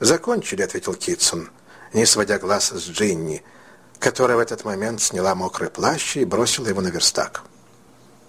«Закончили», — ответил Китсон, не сводя глаз с Джинни, которая в этот момент сняла мокрый плащ и бросила его на верстак.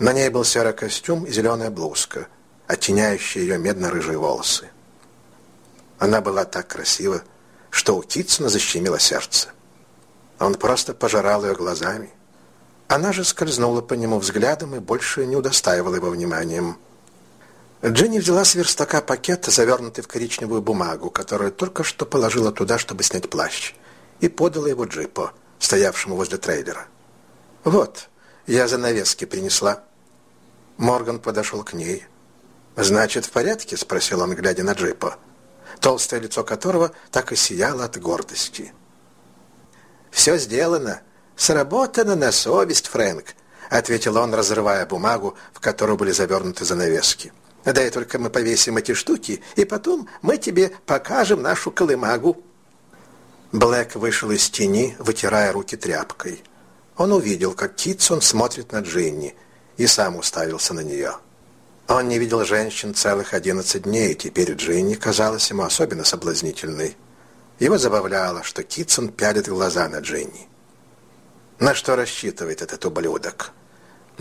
На ней был серый костюм и зеленая блузка, оттеняющая ее медно-рыжие волосы. Она была так красива, что у Китсона защемило сердце. Он просто пожирал ее глазами. Она же скользнула по нему взглядом и больше не удостаивала его вниманием. Дженни взяла с верстака пакет, завернутый в коричневую бумагу, которую только что положила туда, чтобы снять плащ, и подала его джипу, стоявшему возле трейлера. «Вот, я занавески принесла». Морган подошел к ней. «Значит, в порядке?» – спросил он, глядя на джипа, толстое лицо которого так и сияло от гордости. «Все сделано. Сработано на совесть, Фрэнк», – ответил он, разрывая бумагу, в которую были завернуты занавески. Дай только мы повесим эти штуки, и потом мы тебе покажем нашу колымагу». Блэк вышел из тени, вытирая руки тряпкой. Он увидел, как Китсон смотрит на Джинни, и сам уставился на нее. Он не видел женщин целых одиннадцать дней, и теперь Джинни казалась ему особенно соблазнительной. Его забавляло, что Китсон пялит глаза на Джинни. На что рассчитывает этот ублюдок?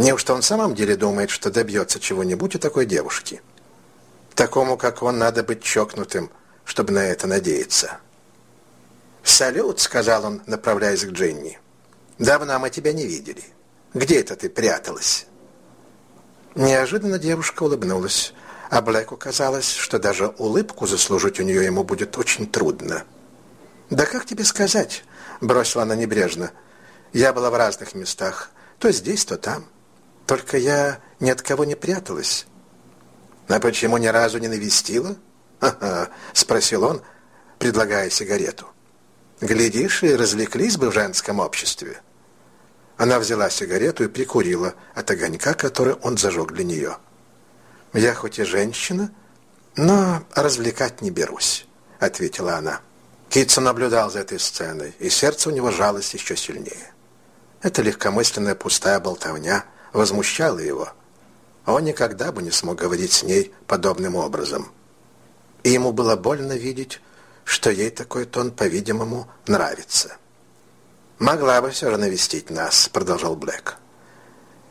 Неужто он в самом деле думает, что добьется чего-нибудь у такой девушки? Такому, как он, надо быть чокнутым, чтобы на это надеяться. «Салют», — сказал он, направляясь к Дженни. «Давно мы тебя не видели. Где это ты пряталась?» Неожиданно девушка улыбнулась, а Блэку казалось, что даже улыбку заслужить у нее ему будет очень трудно. «Да как тебе сказать?» — бросила она небрежно. «Я была в разных местах, то здесь, то там». Только я ни от кого не пряталась. А почему ни разу не навестила? Ха-ха, спросил он, предлагая сигарету. Глядишь, и развлеклись бы в женском обществе. Она взяла сигарету и прикурила от огонька, который он зажег для нее. «Я хоть и женщина, но развлекать не берусь», — ответила она. Китсон наблюдал за этой сценой, и сердце у него жалось еще сильнее. Это легкомысленная пустая болтовня — возмущало его. Он никогда бы не смог говорить с ней подобным образом. И ему было больно видеть, что ей такой тон, по-видимому, нравится. «Могла бы все же навестить нас», — продолжал Блэк.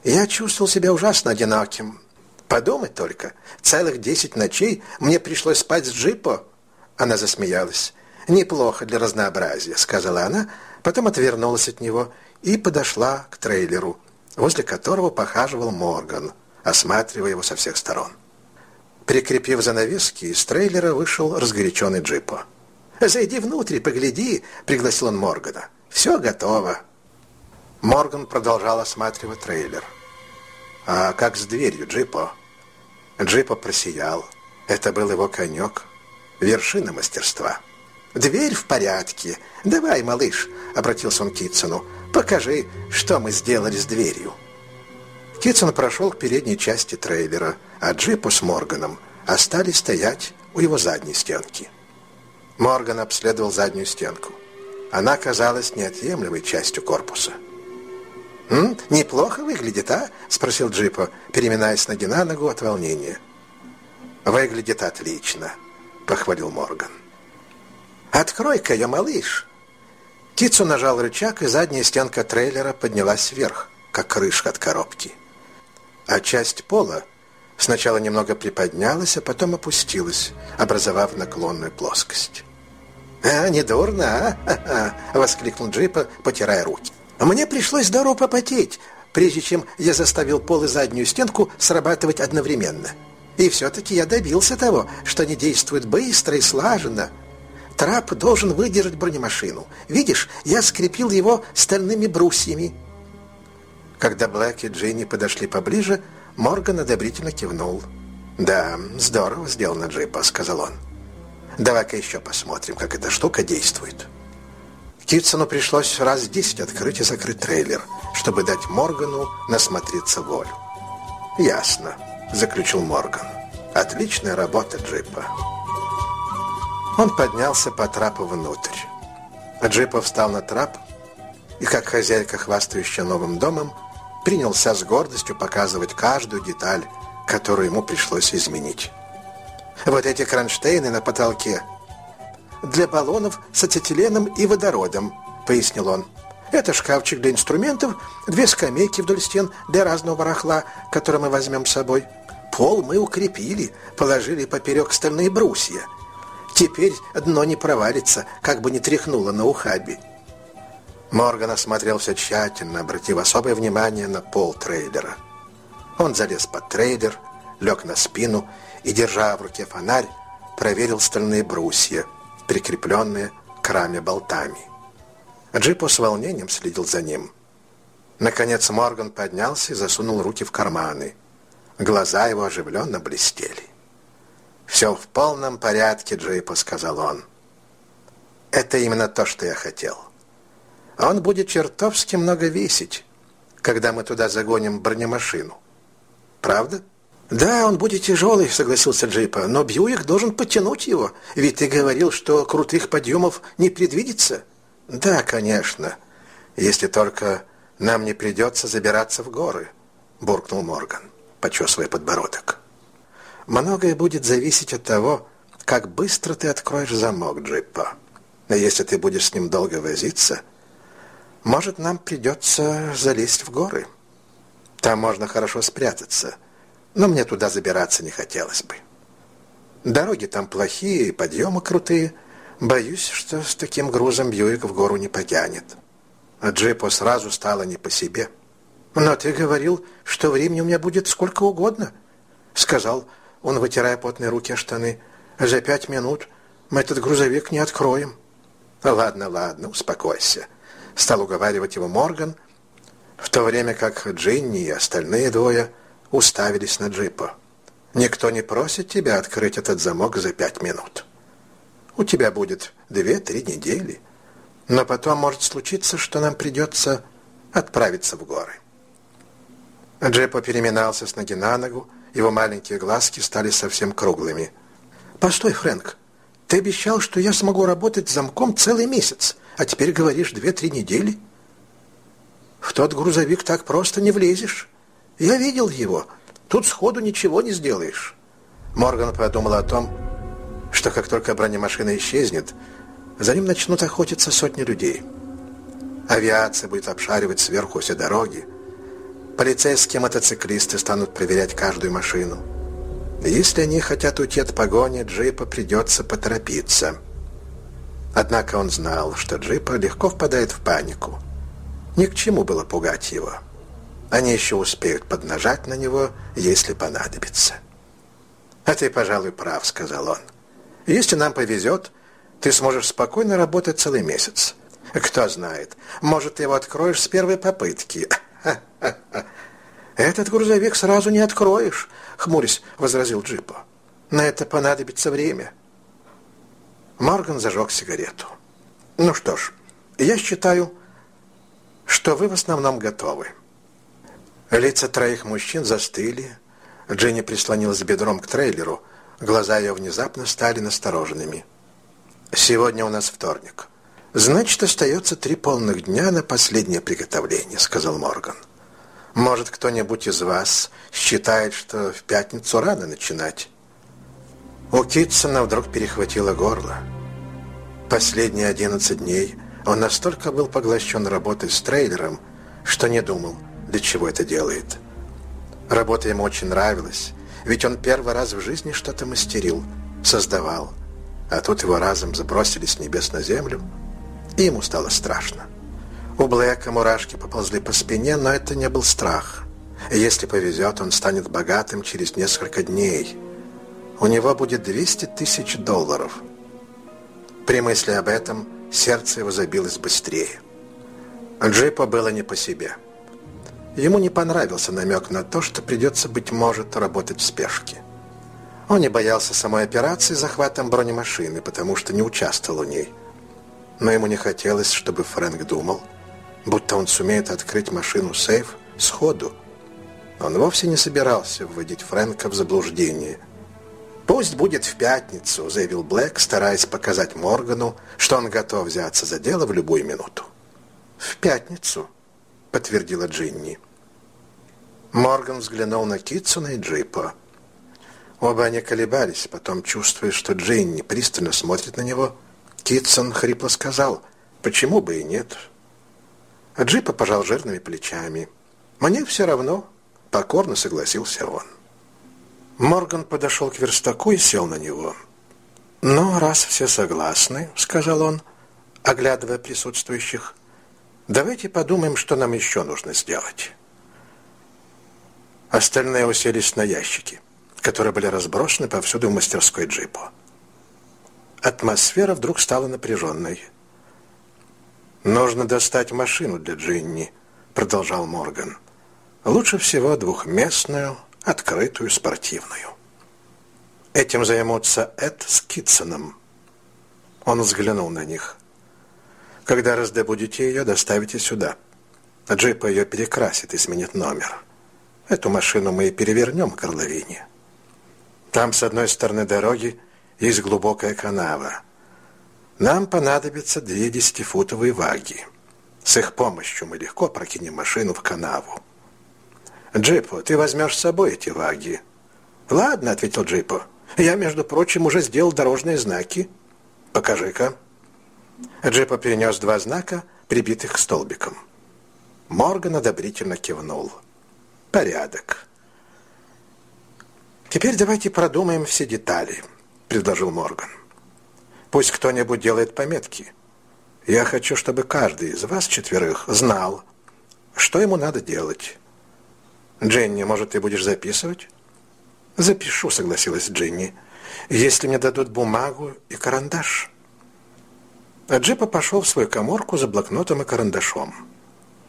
«Я чувствовал себя ужасно одиноким. Подумать только, целых десять ночей мне пришлось спать с джипо». Она засмеялась. «Неплохо для разнообразия», — сказала она, потом отвернулась от него и подошла к трейлеру, возле которого похаживал Морган, осматривая его со всех сторон. Прикрепив занавески, из трейлера вышел разгоряченный джипо. «Зайди внутрь, и погляди», — пригласил он Моргана. «Все готово». Морган продолжал осматривать трейлер. «А как с дверью, Джипо?» Джипо просиял. Это был его конек. Вершина мастерства. «Дверь в порядке. Давай, малыш», — обратился он к Китсону. Покажи, что мы сделали с дверью». Китсон прошел к передней части трейлера, а джипу с Морганом остались стоять у его задней стенки. Морган обследовал заднюю стенку. Она казалась неотъемлемой частью корпуса. «М? Неплохо выглядит, а?» — спросил Джипа, переминаясь ноги на ногу от волнения. «Выглядит отлично», — похвалил Морган. «Открой-ка ее, малыш!» Птицу нажал рычаг, и задняя стенка трейлера поднялась вверх, как крышка от коробки. А часть пола сначала немного приподнялась, а потом опустилась, образовав наклонную плоскость. «А, недурно, а?» — воскликнул Джипа, потирая руки. «Мне пришлось здорово попотеть, прежде чем я заставил пол и заднюю стенку срабатывать одновременно. И все-таки я добился того, что они действуют быстро и слаженно». Трап должен выдержать бронемашину. Видишь, я скрепил его стальными брусьями». Когда Блэк и Джинни подошли поближе, Морган одобрительно кивнул. «Да, здорово сделано, Джипа», — сказал он. «Давай-ка еще посмотрим, как эта штука действует». Китсону пришлось раз десять открыть и закрыть трейлер, чтобы дать Моргану насмотреться волю. «Ясно», — заключил Морган. «Отличная работа, Джипа». Он поднялся по трапу внутрь. Джипов встал на трап и, как хозяйка, хвастающая новым домом, принялся с гордостью показывать каждую деталь, которую ему пришлось изменить. Вот эти кронштейны на потолке. для баллонов с ацетиленом и водородом», — пояснил он. «Это шкафчик для инструментов, две скамейки вдоль стен для разного барахла, которое мы возьмем с собой. Пол мы укрепили, положили поперек стальные брусья. Теперь дно не провалится, как бы не тряхнуло на ухабе». Морган осмотрел все тщательно, обратив особое внимание на пол трейлера. Он залез под трейлер, лег на спину и, держа в руке фонарь, проверил стальные брусья, прикрепленные к раме болтами. Джипо с волнением следил за ним. Наконец Морган поднялся и засунул руки в карманы. Глаза его оживленно блестели. «Все в полном порядке, Джипо», — сказал он. «Это именно то, что я хотел». Он будет чертовски много весить, когда мы туда загоним бронемашину. Правда? Да, он будет тяжелый, согласился Джипа, но Бьюик должен подтянуть его, ведь ты говорил, что крутых подъемов не предвидится. Да, конечно, если только нам не придется забираться в горы, буркнул Морган, почесывая подбородок. Многое будет зависеть от того, как быстро ты откроешь замок, Джипа. Но если ты будешь с ним долго возиться, может, нам придется залезть в горы. Там можно хорошо спрятаться, но мне туда забираться не хотелось бы. Дороги там плохие, подъемы крутые. Боюсь, что с таким грузом Бьюик в гору не потянет. А Джипу сразу стало не по себе. «Но ты говорил, что времени у меня будет сколько угодно», — сказал он, вытирая потные руки о штаны. «За пять минут мы этот грузовик не откроем». «Ладно, ладно, успокойся» стал уговаривать его Морган, в то время как Джинни и остальные двое уставились на джипа. «Никто не просит тебя открыть этот замок за пять минут. У тебя будет две-три недели, но потом может случиться, что нам придется отправиться в горы». Джипо переминался с ноги на ногу, его маленькие глазки стали совсем круглыми. «Постой, Фрэнк, ты обещал, что я смогу работать замком целый месяц а теперь говоришь две-три недели. В тот грузовик так просто не влезешь. Я видел его. Тут сходу ничего не сделаешь. Морган подумал о том, что как только бронемашина исчезнет, за ним начнут охотиться сотни людей. Авиация будет обшаривать сверху все дороги. Полицейские мотоциклисты станут проверять каждую машину. Если они хотят уйти от погони, джипа придется поторопиться. Однако он знал, что Джипа легко впадает в панику. Ни к чему было пугать его. Они еще успеют поднажать на него, если понадобится. «А ты, пожалуй, прав», — сказал он. «Если нам повезет, ты сможешь спокойно работать целый месяц. Кто знает, может, ты его откроешь с первой попытки». «Этот грузовик сразу не откроешь», — хмурясь возразил Джипа. «На это понадобится время». Морган зажег сигарету. «Ну что ж, я считаю, что вы в основном готовы». Лица троих мужчин застыли. Дженни прислонилась бедром к трейлеру. Глаза ее внезапно стали настороженными. «Сегодня у нас вторник. Значит, остается три полных дня на последнее приготовление», — сказал Морган. «Может, кто-нибудь из вас считает, что в пятницу рано начинать?» У Китсона вдруг перехватило горло. Последние 11 дней он настолько был поглощен работой с трейлером, что не думал, для чего это делает. Работа ему очень нравилась, ведь он первый раз в жизни что-то мастерил, создавал. А тут его разом забросили с небес на землю, и ему стало страшно. У Блэка мурашки поползли по спине, но это не был страх. Если повезет, он станет богатым через несколько дней – у него будет 200 тысяч долларов. При мысли об этом сердце его забилось быстрее. Джипа было не по себе. Ему не понравился намек на то, что придется, быть может, работать в спешке. Он не боялся самой операции захватом бронемашины, потому что не участвовал в ней. Но ему не хотелось, чтобы Фрэнк думал, будто он сумеет открыть машину-сейф сходу. Он вовсе не собирался вводить Фрэнка в заблуждение – «Пусть будет в пятницу», — заявил Блэк, стараясь показать Моргану, что он готов взяться за дело в любую минуту. «В пятницу», — подтвердила Джинни. Морган взглянул на Китсона и Джипа. Оба они колебались, потом, чувствуя, что Джинни пристально смотрит на него, Китсон хрипло сказал, почему бы и нет. А Джипа пожал жирными плечами. Мне все равно, покорно согласился он. Морган подошел к верстаку и сел на него. «Ну, раз все согласны», — сказал он, оглядывая присутствующих, Давайте подумаем, что нам еще нужно сделать. Остальные уселись на ящики, которые были разбросаны повсюду в мастерской джипа. Атмосфера вдруг стала напряженной. «Нужно достать машину для Джинни», — продолжал Морган. «Лучше всего двухместную, открытую, спортивную. Этим займутся Эд с Китсоном». Он взглянул на них. Когда раздобудете ее, доставите сюда. Джипа ее перекрасит и сменит номер. Эту машину мы и перевернем к Орловине. Там с одной стороны дороги есть глубокая канава. Нам понадобятся две десятифутовые ваги. С их помощью мы легко прокинем машину в канаву. Джипо, ты возьмешь с собой эти ваги. Ладно, ответил Джипо. Я, между прочим, уже сделал дорожные знаки. Покажи-ка. Джипа перенес два знака, прибитых к столбикам. Морган одобрительно кивнул. «Порядок». «Теперь давайте продумаем все детали», — предложил Морган. «Пусть кто-нибудь делает пометки. Я хочу, чтобы каждый из вас четверых знал, что ему надо делать. Дженни, может, ты будешь записывать?» «Запишу», — согласилась Дженни, «если мне дадут бумагу и карандаш». А Джипа пошел в свою коморку за блокнотом и карандашом.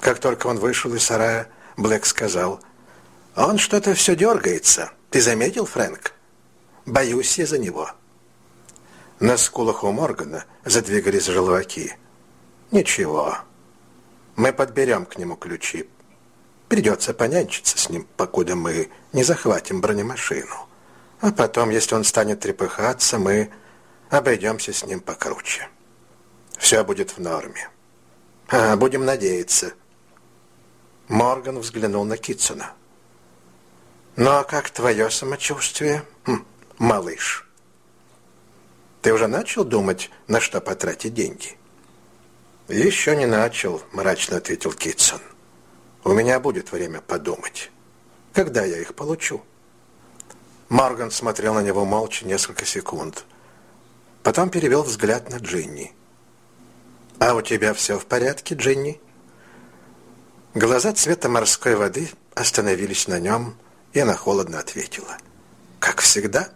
Как только он вышел из сарая, Блэк сказал, «Он что-то все дергается. Ты заметил, Фрэнк? Боюсь я за него». На скулах у Моргана задвигались желваки. «Ничего, мы подберем к нему ключи. Придется понянчиться с ним, покуда мы не захватим бронемашину. А потом, если он станет трепыхаться, мы обойдемся с ним покруче» все будет в норме. А, будем надеяться. Морган взглянул на Китсона. «Ну а как твое самочувствие, хм, малыш? Ты уже начал думать, на что потратить деньги?» «Еще не начал», — мрачно ответил Китсон. «У меня будет время подумать. Когда я их получу?» Морган смотрел на него молча несколько секунд. Потом перевел взгляд на Джинни. «А у тебя все в порядке, Джинни?» Глаза цвета морской воды остановились на нем, и она холодно ответила. «Как всегда?»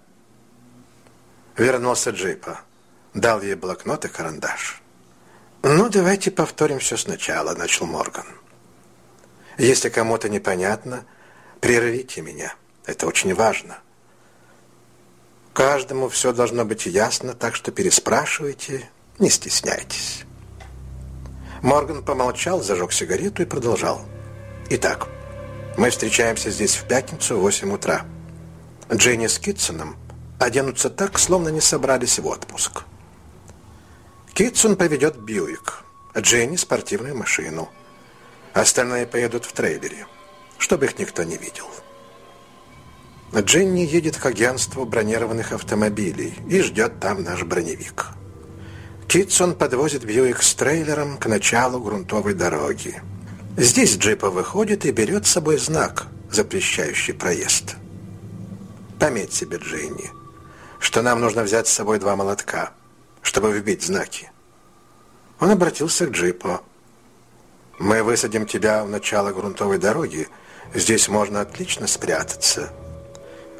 Вернулся Джипа. Дал ей блокнот и карандаш. «Ну, давайте повторим все сначала», — начал Морган. «Если кому-то непонятно, прервите меня. Это очень важно. Каждому все должно быть ясно, так что переспрашивайте, не стесняйтесь». Морган помолчал, зажег сигарету и продолжал. «Итак, мы встречаемся здесь в пятницу в 8 утра. Дженни с Китсоном оденутся так, словно не собрались в отпуск. Китсон поведет Бьюик, Дженни – спортивную машину. Остальные поедут в трейлере, чтобы их никто не видел. Дженни едет к агентству бронированных автомобилей и ждет там наш броневик». Китсон подвозит Бьюик с трейлером к началу грунтовой дороги. Здесь джипа выходит и берет с собой знак, запрещающий проезд. Пометь себе, Джинни, что нам нужно взять с собой два молотка, чтобы вбить знаки. Он обратился к джипу. «Мы высадим тебя у начала грунтовой дороги. Здесь можно отлично спрятаться.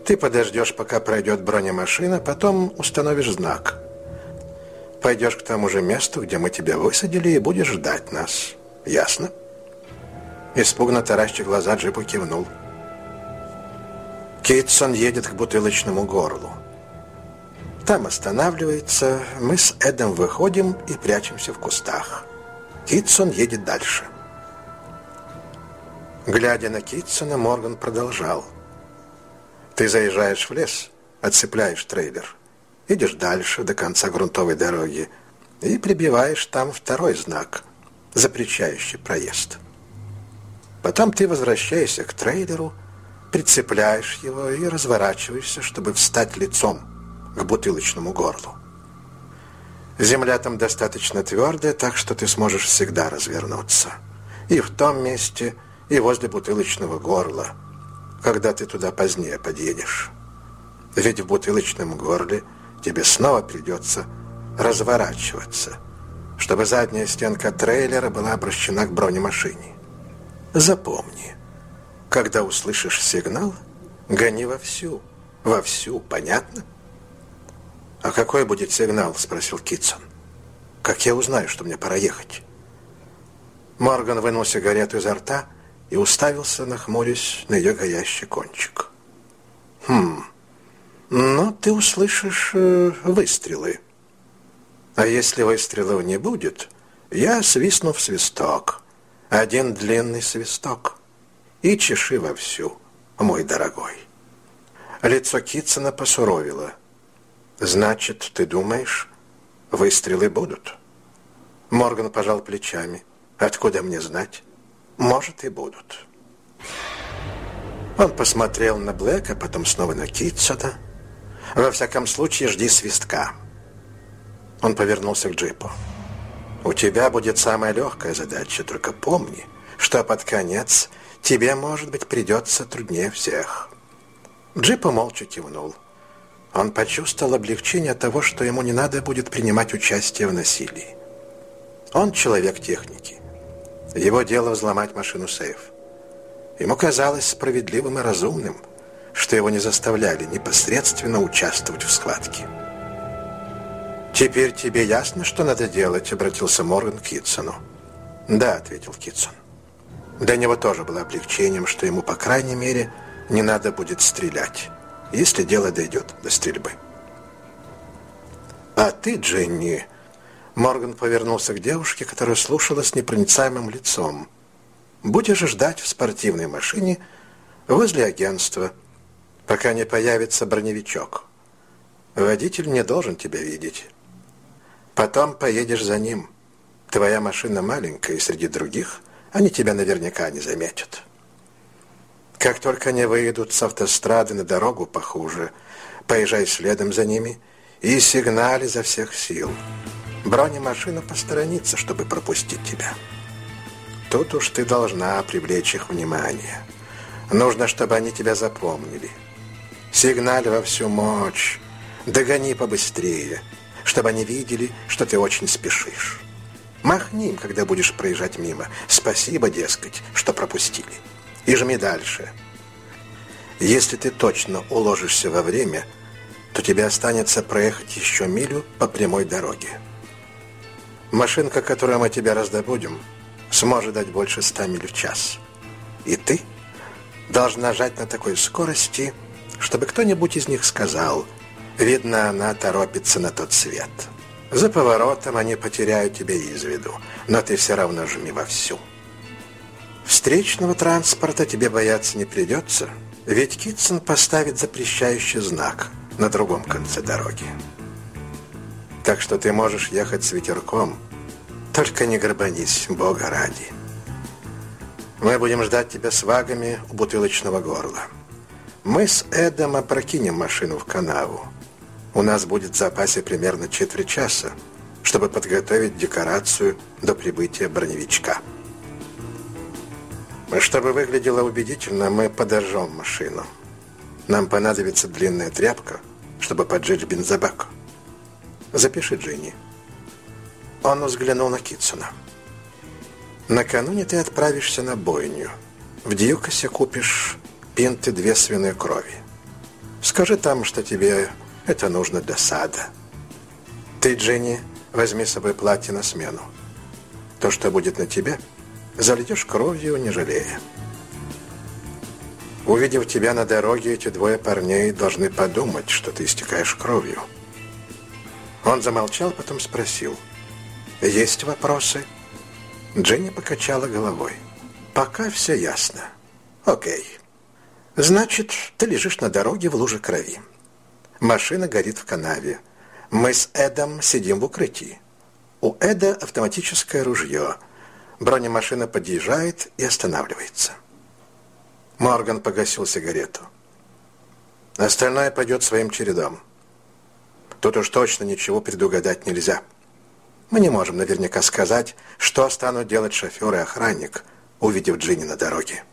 Ты подождешь, пока пройдет бронемашина, потом установишь знак». Пойдешь к тому же месту, где мы тебя высадили, и будешь ждать нас. Ясно?» Испуганно таращив глаза, Джипу кивнул. Кейтсон едет к бутылочному горлу. Там останавливается, мы с Эдом выходим и прячемся в кустах. Китсон едет дальше. Глядя на Китсона, Морган продолжал. «Ты заезжаешь в лес, отцепляешь трейлер. Идешь дальше до конца грунтовой дороги и прибиваешь там второй знак, запрещающий проезд. Потом ты возвращаешься к трейлеру, прицепляешь его и разворачиваешься, чтобы встать лицом к бутылочному горлу. Земля там достаточно твердая, так что ты сможешь всегда развернуться. И в том месте, и возле бутылочного горла, когда ты туда позднее подъедешь. Ведь в бутылочном горле тебе снова придется разворачиваться, чтобы задняя стенка трейлера была обращена к бронемашине. Запомни, когда услышишь сигнал, гони вовсю, вовсю, понятно? «А какой будет сигнал?» – спросил Китсон. «Как я узнаю, что мне пора ехать?» Морган вынул сигарету изо рта и уставился, нахмурясь на ее горящий кончик. «Хм, но ты услышишь э, выстрелы. А если выстрелов не будет, я свистну в свисток. Один длинный свисток. И чеши вовсю, мой дорогой». Лицо Китсона посуровило – «Значит, ты думаешь, выстрелы будут?» Морган пожал плечами. «Откуда мне знать? Может, и будут». Он посмотрел на Блэка, потом снова на Китсона. «Во всяком случае, жди свистка». Он повернулся к джипу. «У тебя будет самая легкая задача, только помни, что под конец тебе, может быть, придется труднее всех». Джипа молча кивнул. Он почувствовал облегчение от того, что ему не надо будет принимать участие в насилии. Он человек техники. Его дело взломать машину-сейф. Ему казалось справедливым и разумным, что его не заставляли непосредственно участвовать в схватке. «Теперь тебе ясно, что надо делать?» — обратился Морган к Китсону. «Да», — ответил Китсон. Для него тоже было облегчением, что ему, по крайней мере, не надо будет стрелять если дело дойдет до стрельбы. «А ты, Дженни...» Морган повернулся к девушке, которая слушала с непроницаемым лицом. «Будешь ждать в спортивной машине возле агентства, пока не появится броневичок. Водитель не должен тебя видеть. Потом поедешь за ним. Твоя машина маленькая, и среди других они тебя наверняка не заметят». Как только они выйдут с автострады на дорогу похуже, поезжай следом за ними и сигнали за всех сил. Бронемашина посторонится, чтобы пропустить тебя. Тут уж ты должна привлечь их внимание. Нужно, чтобы они тебя запомнили. Сигналь во всю мощь. Догони побыстрее, чтобы они видели, что ты очень спешишь. Махни им, когда будешь проезжать мимо. Спасибо, дескать, что пропустили и жми дальше. Если ты точно уложишься во время, то тебе останется проехать еще милю по прямой дороге. Машинка, которую мы тебя раздобудем, сможет дать больше ста миль в час. И ты должна жать на такой скорости, чтобы кто-нибудь из них сказал, видно, она торопится на тот свет. За поворотом они потеряют тебя из виду, но ты все равно жми вовсю. Встречного транспорта тебе бояться не придется, ведь Китсон поставит запрещающий знак на другом конце дороги. Так что ты можешь ехать с ветерком, только не горбанись, Бога ради. Мы будем ждать тебя с вагами у бутылочного горла. Мы с Эдом опрокинем машину в канаву. У нас будет в запасе примерно четверть часа, чтобы подготовить декорацию до прибытия броневичка. Чтобы выглядело убедительно, мы подожжем машину. Нам понадобится длинная тряпка, чтобы поджечь бензобак. Запиши, Джинни. Он взглянул на Китсона. Накануне ты отправишься на бойню. В Дьюкасе купишь пинты две свиной крови. Скажи там, что тебе это нужно для сада. Ты, Джинни, возьми с собой платье на смену. То, что будет на тебе – Зальешь кровью, не жалея. Увидев тебя на дороге, эти двое парней должны подумать, что ты истекаешь кровью. Он замолчал, потом спросил. «Есть вопросы?» Дженни покачала головой. «Пока все ясно. Окей. Значит, ты лежишь на дороге в луже крови. Машина горит в канаве. Мы с Эдом сидим в укрытии. У Эда автоматическое ружье – Бронемашина подъезжает и останавливается. Морган погасил сигарету. Остальное пойдет своим чередом. Тут уж точно ничего предугадать нельзя. Мы не можем наверняка сказать, что станут делать шофер и охранник, увидев Джинни на дороге.